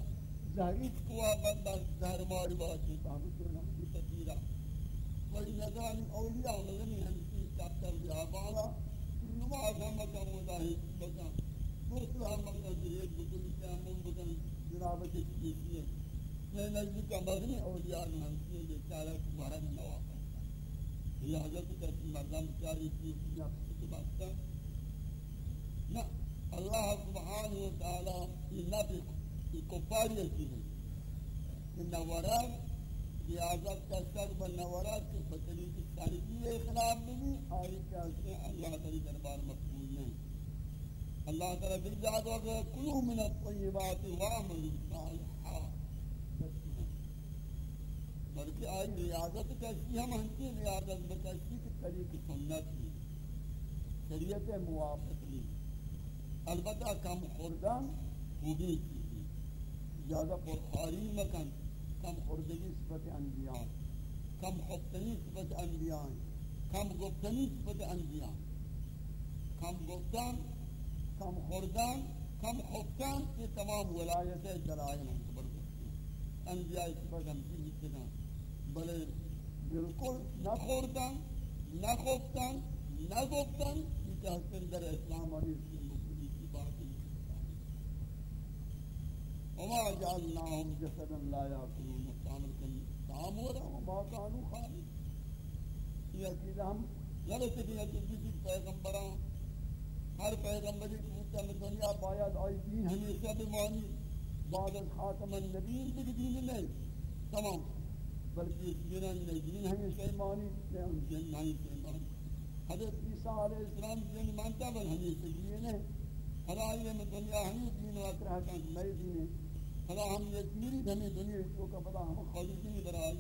زہریت کو آپ بندہ زہر ماری بات ہے تاہم کرنا کی تطیرہ ولنظام أولياء الذين في تحت الجابارة إنما أفهمك مداهد بكان مثل أمك جريد بكل كامل بكان جنابة الكيسية من نجدك مغني أولياء الهمسية لكالة كبارة من نواقع هي حضرتك المردم كاري في نفسك بكتا نا الله سبحانه وتعالى النبي الكفار يجيب إن وراء ریاضت کا سر بنورات کے بطری کی تاریخی اخلاف میں بھی آئی کیا سے اللہ تعالی دربار مقبول اللہ تعالی برجاد وقت کلو من الطیبات وعمل صالحا بلکہ آئی ریاضت کیسی ہم ہنسی ریاضت بکیسی کی طریق سنت لی شریعت موافق لی البتہ کم خوردن خوبی کی زیادہ پرخاری مکن کم خوردگی صفت انبیاء. کم خفتنی صفت انبیاء. کم گفتنی صفت انبیاء. کم گفتن کم خوردن کم خفتان کے تمام ولایت دلائل ہم کو زبردست انبیاء سبق ہم کی اتنا بلے بالکل نہ خوردن نہ خفتن نہ گفتن کہ چاہتے در اسلام علیہ السلام کی بات وما جعلناهم جسدا لا يأكلون۔ الطعام طعام ولا وما كانوا خالد یہ عقیدہ ہم غلط بھی ہے کہ کسی پیغمبران ہر پیغمبری کوتا میں دنیا باید آئی دین ہمیشہ بمانی بعد خاتم النبیین بھی دین نہیں، تمام، بلکہ دین دین ہمیشہ ایمانی میں ان دین نہیں سے ایمانی حضرت عیسیٰ علیہ السلام دین مانتا بل ہمیشہ دین ہے حالا آئیے میں دنیا ہمیں دین وقت رہا کہ نئے دین ہے حالا ہم یہ میری ہمیں دنیا کو کا پتا ہم خالص نہیں در آئی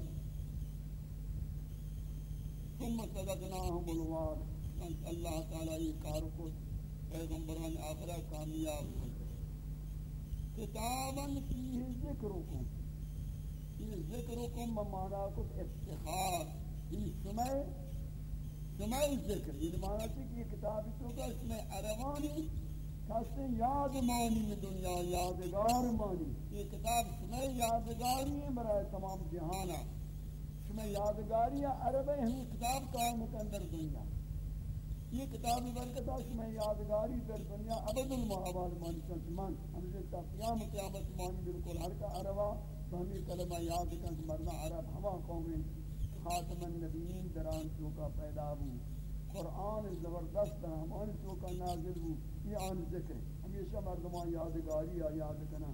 ثم صدقناهم الوار اللہ تعالی یہ کار کو پیغمبران آخرہ کامیاب ہوں۔ کتاباً فیہ ذکرکم۔ یہ ذکرکم بمانا کچھ افتخار۔ یعنی یہ سمع سمع ذکر یہ یعنی مانا چاہیے کہ یہ کتاب تو کا اس میں عربانی، کہتے یاد مانی دنیا، یادگار مانی یہ کتاب سمع یادگاری ہے برای تمام جہانا سمع یادگاری ہے عربی ہمیں کتاب قائم کے دنیا۔ یہ کتاب برکت ہے میں یادگاری در دنیا ابد المعابد مانی چنچ من ہمیں تا قیام قیامت مانی بالکل ہر کا عربہ فہمی کلمہ یاد کن مرنا عرب ہوا قوم خاتم النبیین دران چوکا پیدا ہو۔ قرآن زبردست ہمان چوکا نازل ہو۔ یہ آن ذکر ہمیشہ مردمان یادگاری یا یاد کنا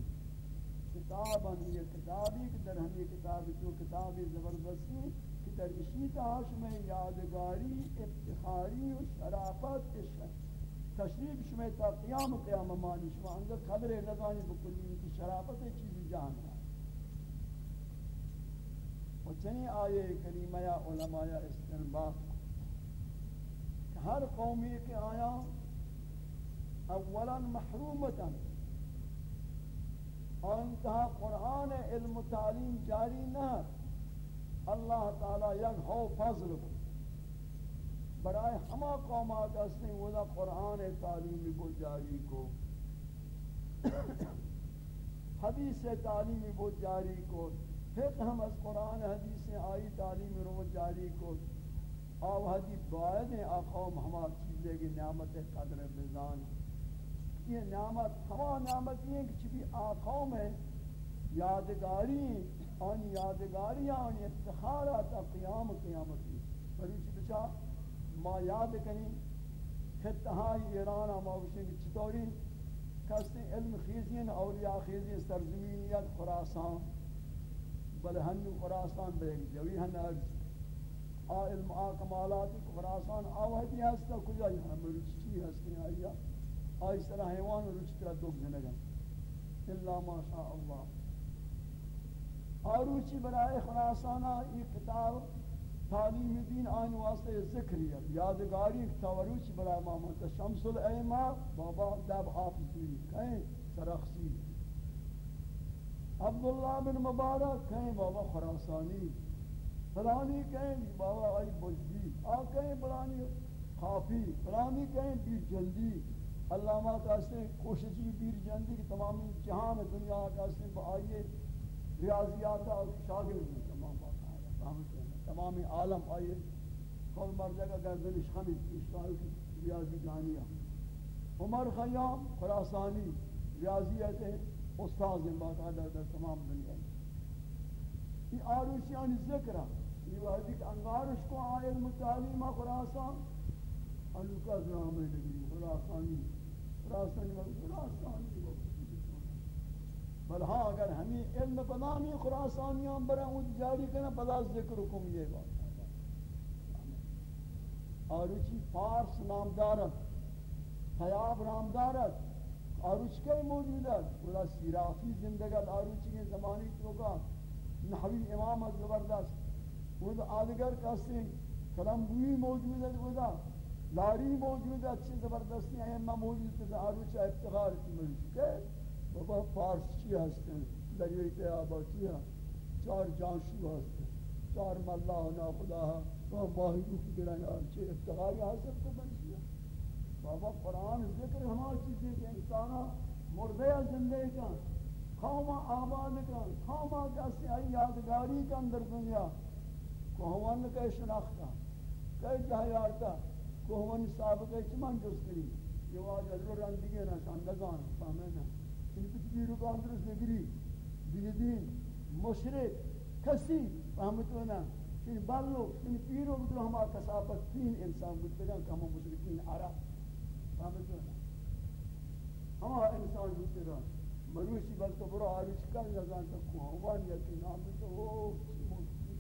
کتاب یہ کتابی کہ در ہمی کتاب جو کتابی زبردستی در اسی تاش میں یادگاری، افتخاری و شرافت تشریف شما تا قیام و قیام مانی شما. اندر خبر نظانی بکلی کی شرافت چیزی جان ہے و چنی آیے کریمہ یا علماء یا استنباق استنباط ہر قومی کے آیا اولا محرومتا اور انتہا قرآن علم و تعلیم جاری نہ اللہ تعالی یک ہو فضل کو برائے ہما قومات اسنے ودا قرآن تعلیمی کو جاری کو. حدیث تعلیمی کو جاری کو. پھر ہم از قرآن حدیث آئی تعلیم رو جاری کو. آو حدیث باید ہیں آقوم ہما چیزیں کی نعمت قدر بزان. یہ نعمت، ہما نعمت یہ کہ چبی آقوم ہے یادگاری آن یادگاری آن افتخار آتا قیام قیامتی بلوچی بچا ما یاد کنی خطہائی ایران ما وشنی چطوری؟ کسی علم خیزین، اولیاء خیزین، سرزمینیت خراسان. بل ہنو خراسان بیگ جوی ہن ارز آ علم آ کمالات خراسان آوہدی ہستا کجا؟ یہاں مروچی ہستی آیا؟ آئی سرا حیوان روچی ترہ دکھ زنگا اللہ ما شاء اللہ آروچی برای خراسانا یہ کتاب تعلیم دین آن واسطے ذکری ہے۔ یادگاری تاوروچی برای مامون شمس الائمہ بابا دب حافظی کہیں سرخسی۔ عبداللہ بن مبارک کہیں بابا خراسانی۔ فلانی کہیں بابا آئی بجدی۔ آ کہیں فلانی خافی فلانی کہیں بیر جلدی۔ علامہ کہتے ہیں کوششی بیر جلدی کی تمامی جہان دنیا کہتے ہیں آئیے ریاضیات اور شاگرد ہیں، تمام باقاعدہ تمام عالم آئیے۔ کل مرد کا گردنش خمید اشتائی کی ریاضی دانیہ۔ عمر خیام خراسانی ریاضیت استاذ ہیں باقاعدہ در تمام دنیا یہ آروشیان ذکرہ، یہ وحدی کہ انگارش کو آئل متعلیم خراسان۔ انوکا درامے لگی خراسانی خراسانی خراسانی۔ بل ہاں اگر ہمیں علم بنامی خراسانیاں برا اون جاری کرنا بلا ذکر کم یہ بات آروچی فارس نام دارت حیاب نام آروچ کئی موجود ہے؟ بلا سیرافی زندگت آروچی کے زمانی تو کا نحوی امام زبردست۔ وہ آدگر کسی کلم گوئی موجود ہے وہ لاری موجود ہے، اچھی زبردستی اہمہ موجود ہے آروچ افتخار کی موجود ہے۔ بابا فارس چی هستن دریای تے آبا چی ها چار جانشو هستن چار ملا نا خدا ها و ماهی رو کی گرن چه افتخاری حاصل کو بنشی بابا قرآن ذکر ہما چیزیں کہ انسانا مردے زندے کن قوما آباد کن قوما کسی ای یادگاری کن در دنیا کوہوان کے شناختا کئی جہیارتا کوہوان سابقہ چمان جس کری یہ واجہ در رندگی نا شاندگان فہمینا ان کچھ بھی رکان در سگری دیدین مشرک، کسی. فہمتو نا بلو چنی پیرو بدو ہما کسابت تین انسان بودتگان کہ ہما مشرکین عرب. فهمتون ہما انسان جوتے رہا مروشی وقت برا آریش کن نظام تا کوہوان یکی نام تو ہو مروشی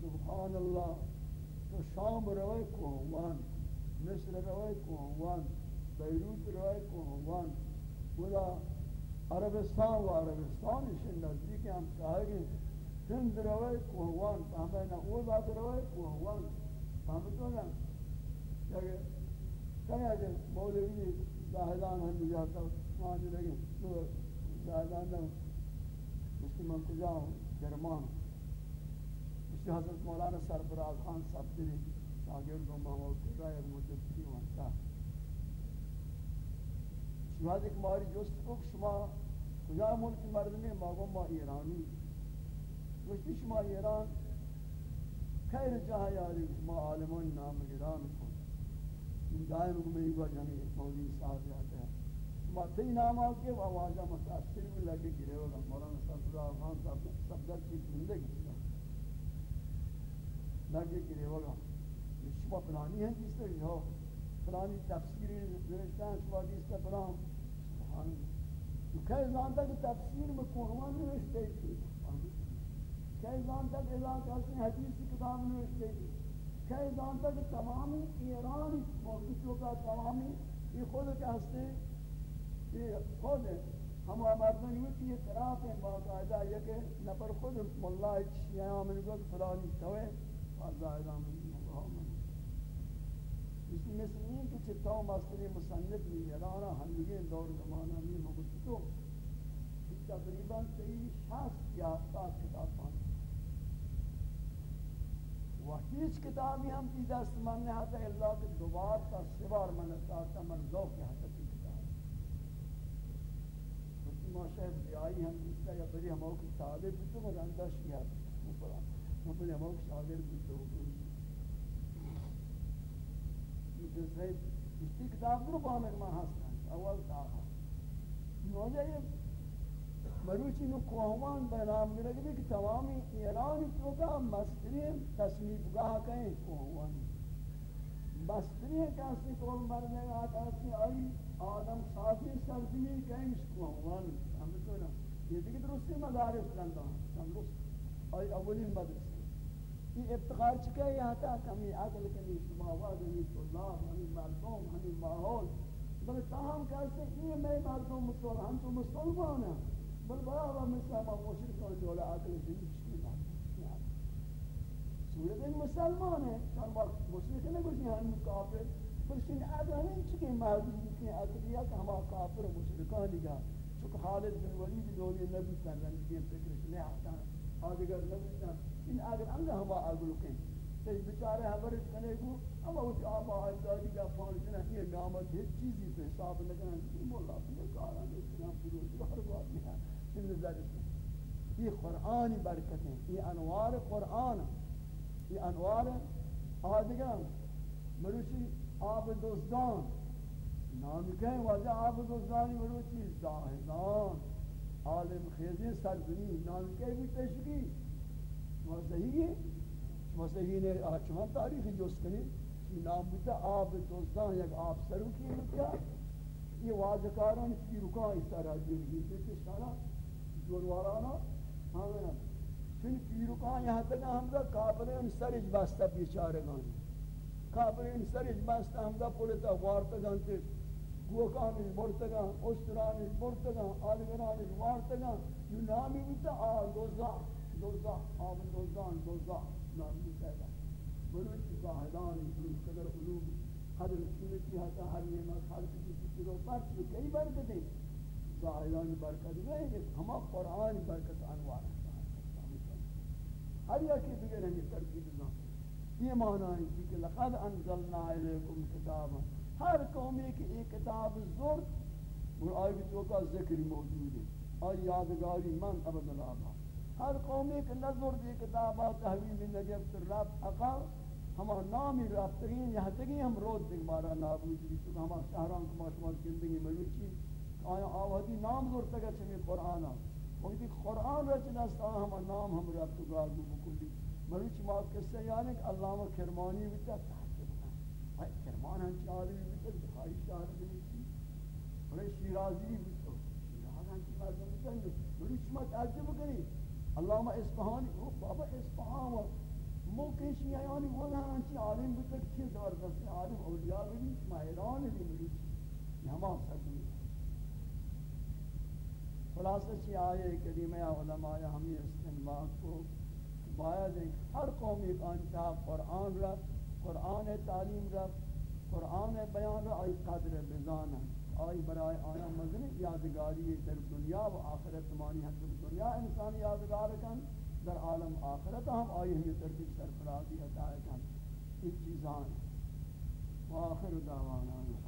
سبحان اللہ تو شام روئے کوہوان مصر روئے کوہوان بیروت روئے کوہوان بولا عربستان و عربستان شن نزدیک ہم ساہگیں ہند روئے کوہوان فهمینا اوزاد روئے کوہوان فهمتو نا کہیں کہ مولوی زاہدان ہم جاتا مانی لگے تو زاہدان نہ مسلمان کجا ہوں جرمان اسی حضرت مولانا سربراز خان صاحب تیری شاگرد و ماما کجا یک مدد کی وانتا شہاد ایک ماری جست کو شما کجا ملک مردمی ماگو ما ایرانی گوشتی شما ایران خیر جہاں یاری شما عالمان نام گران کو دائم کو میری وجہ میں مولوی صاحب جاتا ہے ماتے نام آ کے آوازہ متاثر بھی لگے گرے ہوگا مولانا صاحب خان صاحب سب در کی زندگی لگے گرے ہوگا شما پلانی ہیں جس طرح ہو پلانی تفسیر نوشتہ ہیں شما جس طرح پلان سبحان تو کئی زانتا کہ تفسیر میں قرآن نوشتے تھی کئی زانتا کہ اللہ کا حدیث کی کتاب نوشتے تھی کئی جانتا کہ تمامی ایران موقعوں کا تمامی یہ خود کے ہستے، یہ خود ہم مردن ہوتی اعتراف ہیں باقاعدہ یہ کہ نفر خود ملا شیعہ من کو فلانی توے باقاعدہ من اس مثل یہ کہ چھتاو مستری مصنف بھی ایران ہنگی دور زمانہ میں مگوشت تو تقریباً تیئی شخص یا سات کتاب پانچ و هیچ کتابی ہم تی دست من نے ہتا اللہ کے دوبار تا سوار من ساتا من ذوق کے ہتا تی کتاب کچھ ما شاید بیائی ہم جستا یا بری ہمو کی طالب بھی تو مگر انداز کیا مپرا مپرا ہمو کی شاگر بھی تو یہ صحیح اس کتاب کو پانک ما ہستا اول تا نوجہ یہ مروچی نو قومان بنام گرگی کہ تمامی ایرانی تو کا مسترین تصمیب گاہ کہیں قومان۔ مسترین کسی کول مرنے آتا ہے آئی آدم صافی سرزمین کہیں اس قومان۔ ہم تو نا، یہ دیکھ درستی مدارس لندہ درست آئی اولین مدرسے یہ افتخار چکے یہاں تا کمی عقل کنی شما واد ہمی طلاب ہمی مردم ہمی ماحول. بلے تاہم کہتے ہیں یہ میں مردم مسلمان ہم تو مسلمان ہیں بل برابر مثل ما مشرکان جولا عقل دین چی بات صورت این مسلمان ہے چون وقت مشرک نہ گوشی ہم کافر بلکہ عقل نہیں چکے معلوم کہ عقلیہ کہ ہم کافر و مشرکان دیگا چونکہ خالد بن ولید دولی نبی صلی اللہ علیہ وسلم فکر نہیں آتا آدھگر نبی صلی إن اگر انگا ہم عقل کہیں تو بیچارے حبرش کنے گو أما اس آبا اجدادی کا پانچنا یہ نامت ہے چیزی پہ حساب لگنا یہ مولا اپنے کاران اسلام پروز ہر بات ہے یہ قرآن برکت ہیں یہ انوار قرآن. یہ انوار آدگان. مروچی آب دوستان نامی کہیں واجہ آب دوستانی مروچی زاہدان عالم خیزی سرزنی نامی کہیں بھی تشکی شما صحیح ہے شما صحیح نے آچمان تاریخی جوست کنی نام بودتا آب دوستان یک آب سرو کی یہ واجہ کاران کی رکان اس طرح دیر گئی سارا جوروارانا ہاں چن پیروکان یہاں تک ہمدا کافرین سرج بستا بیچارگان کافرین سرج بستا ہمدا پولتا وارتگان تے گوکان مرتگان استران مرتگان آدگران وارتگان یو نامی بیتا آ دوزا دوزا آب دوزان دوزا نامی بیتا ہے بلوچ زاہدان بلوچ قدر علوم ہر رسولتی حتا ہر نعمت ہر کسی کسی رو پر کئی برکتیں ظاہران برکت نہیں ہما قرآن برکت انوار ہر یکی بگر ہمیں ترکیب نہ یہ معنی ہے کہ لقد انزلنا الیکم کتابا ہر قومی کی ایک کتاب زور اور آئی بھی تو کا ذکر موجود ہے آئی یادگاری من ابد الابا ہر قومی کے نظر دی کتابہ تحویل نجب رب حقا ہما نامی رفترین یہاں تکی ہم روز دیکھ مارا نابود بھی چکا ہما شہران کما شما زندگی ملوچی آیا آوازی نام زور تکا چمی قرآن وقتی قرآن رچ نستا، ہما نام ہم رفت گار دو بکلی ملوچی ما قصہ یعنی کہ علامہ کرمانی بھی تا بھائی، کرمان ہم چاہلی بھی تا بخاری شہر بھی تا شیرازی بھی تا شیراز ہم چاہلی بھی تا ملوچی ما تعجب کنی علامہ اسفہانی او بابا اسفہان موقع شیعانی وہ ہاں چی عالم بکر چی زبردست عالم اولیاء بھی ماہران بھی ملی یہ ہما سبی خلاصہ چی آئے کریمہ علماء ہمیں استنباط کو باید ہے ہر قومی کانچہ قرآن رفت قرآن تعلیم رفت قرآن بیان رفت آئی قدر بزانا آئی برائے آنا مزن یادگاری در دنیا و آخرت مانی حد دنیا انسان یادگار کن، در عالم آخرت ہم آئی ہمیں ترتیب سرفرازی عطا ہے کہ اس چیزان دعوانا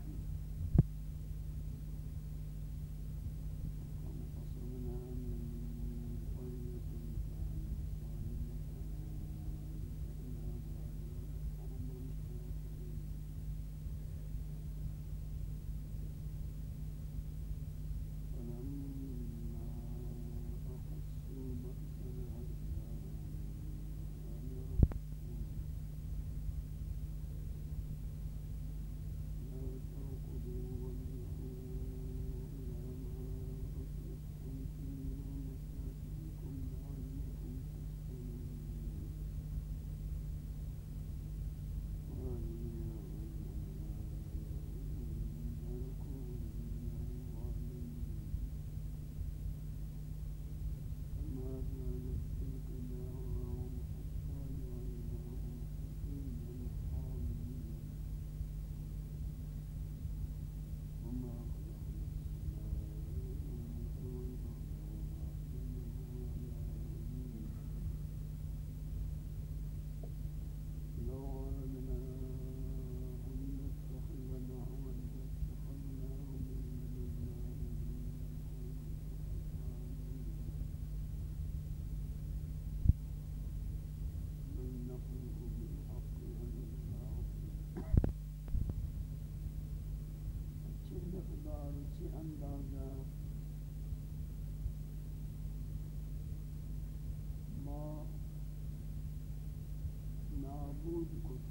کت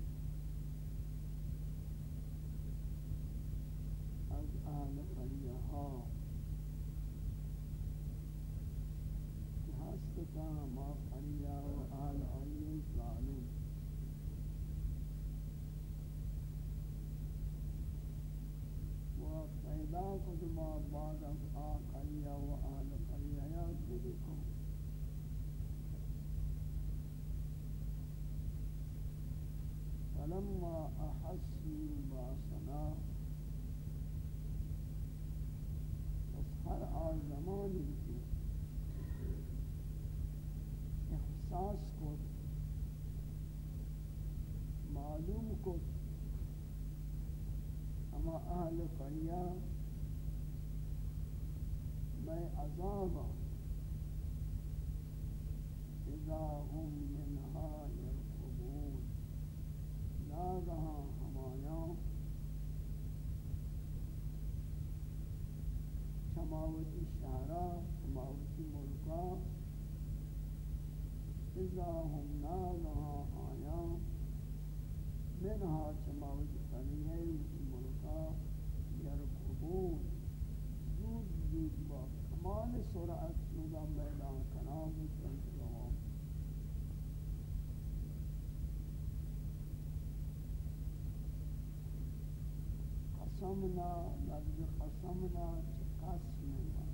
از أهل قریه ها که هستتا ما قریه و أهل آیه ظالم پیدا کد ما بعد از آ فلما احسوا باسنا ہر آل زمانی کی احساس کو معلوم کو اما اہل قریہ میں عذاب اذا هم قسمنا لفظ قسمنا چه قسمنا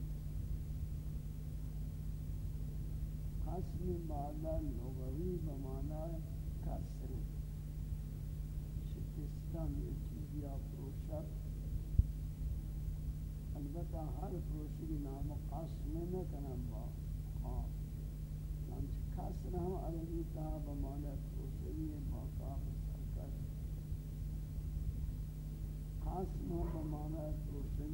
قسم بعد لغوی به بمعنى کسر شکستان یہ چیزی آپ روشت البتہ ہر پروشی نام قسم نہ کنم با خاص ہمچ کسر ہم عربی تا بمعنی پروشی با کاف سرکر قسم ہم بمعنی پروشی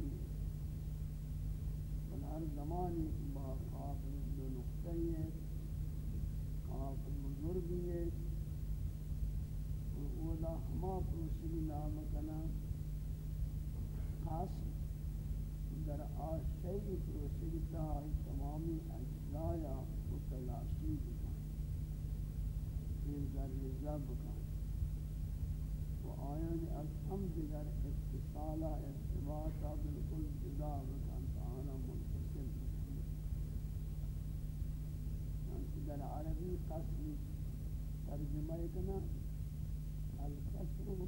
بل زمانی با کاف دو نقطہ ہے۔ کاف بزرگی ہے۔ اولا ہما پروشی نام کنم قسم در آشی پروسیتا تمامی اجزایا متلاشی بکن۔ این ذریزہ بکن۔ و آیان از ہم دیگر اتصالا ارتباطا بالکل جدا بکن تانا منتصل بکن یعنی در عربی قسم ترجمہ کنا القسم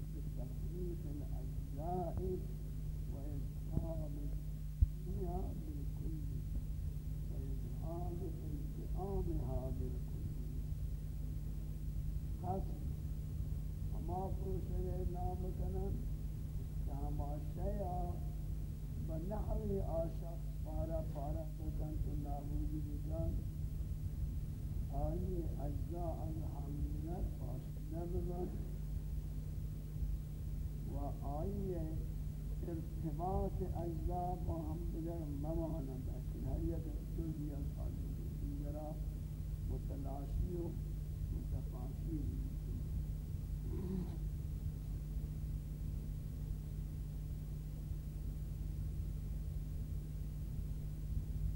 ممانا لیکن ہر یک جزئی از حالی دیگرہ متلاشی و متفاشی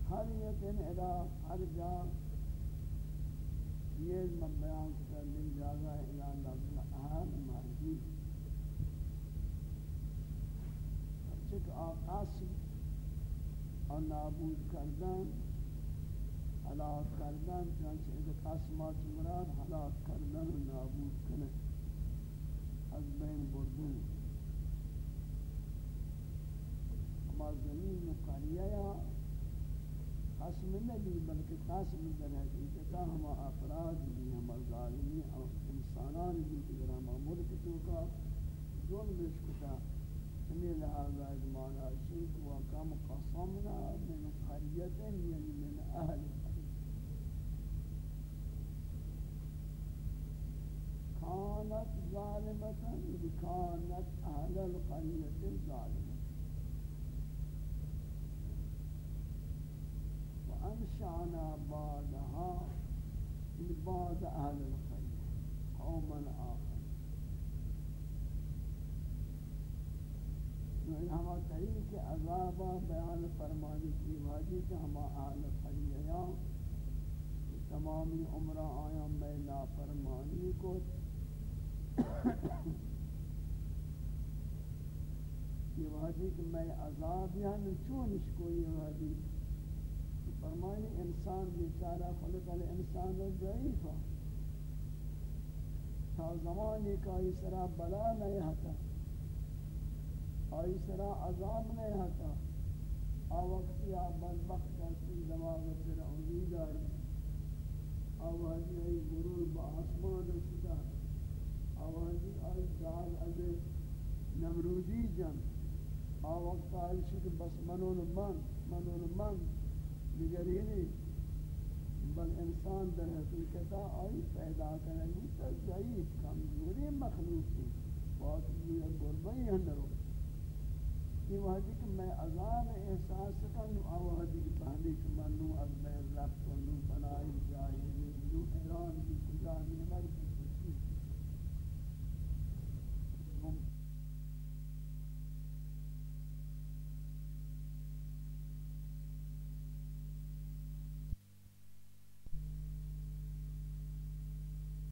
ہر یک ادا ہر جا یہ من بیان کر لی جاگا الہ نابود کردن حلاک کردن، چنانچہ ایک قاسمات مراد حلاک کردن و نابود کنن از بین بردن۔ اما زمین و قریه یا قسم نبی، بلکہ قسم در حقیقتا ہما افراد بھی، ہما ظالمی اور انسانان بھی کہ ہما ملک تو کا ظلم کتا۔ ہمیں لحاظ ازمان آشید وکم قصمنا من قرية یعنی من أهل القرية كانت ظالمة كانت أهل القرية ظالمة وانشعنا بعدها بعد أهل القريه قوما آخر. آخر ہما طریق عذاب بیان فرمانی کی واجی کہ ہما اہل قریہ تمامی عمرہ آیا میں لا فرمانی کو یہ واجی کہ میں عذاب یعنی چونش کوئی واجی فرمانی انسان بیچارہ خلق الانسان ضعیفہ تا زمانی کا اسرا بلا نہیں ہتا۔ آئی سرا عذاب نہیں ہتا آ وقت یا بدبخت کرتی دماغ پر امیدار آوازی آئی غرور با آسمان رسیدہ۔ آوازی آئی جہاز اگر نمرودی جن آ وقت آئی شک بس منون من منون من۔ دیگری نہیں، بل انسان در حقیقتا آئی پیدا کرنے تا ضعیف، کمزوری مخلوقی بہت یہ گربئی ہندرو یہ وحدی کہ میں عذاب احساس کرنو آوہدی کی پہلی کہ منو از میں رفت و نو بنائی جائی، نو ایران کی کجا نعمت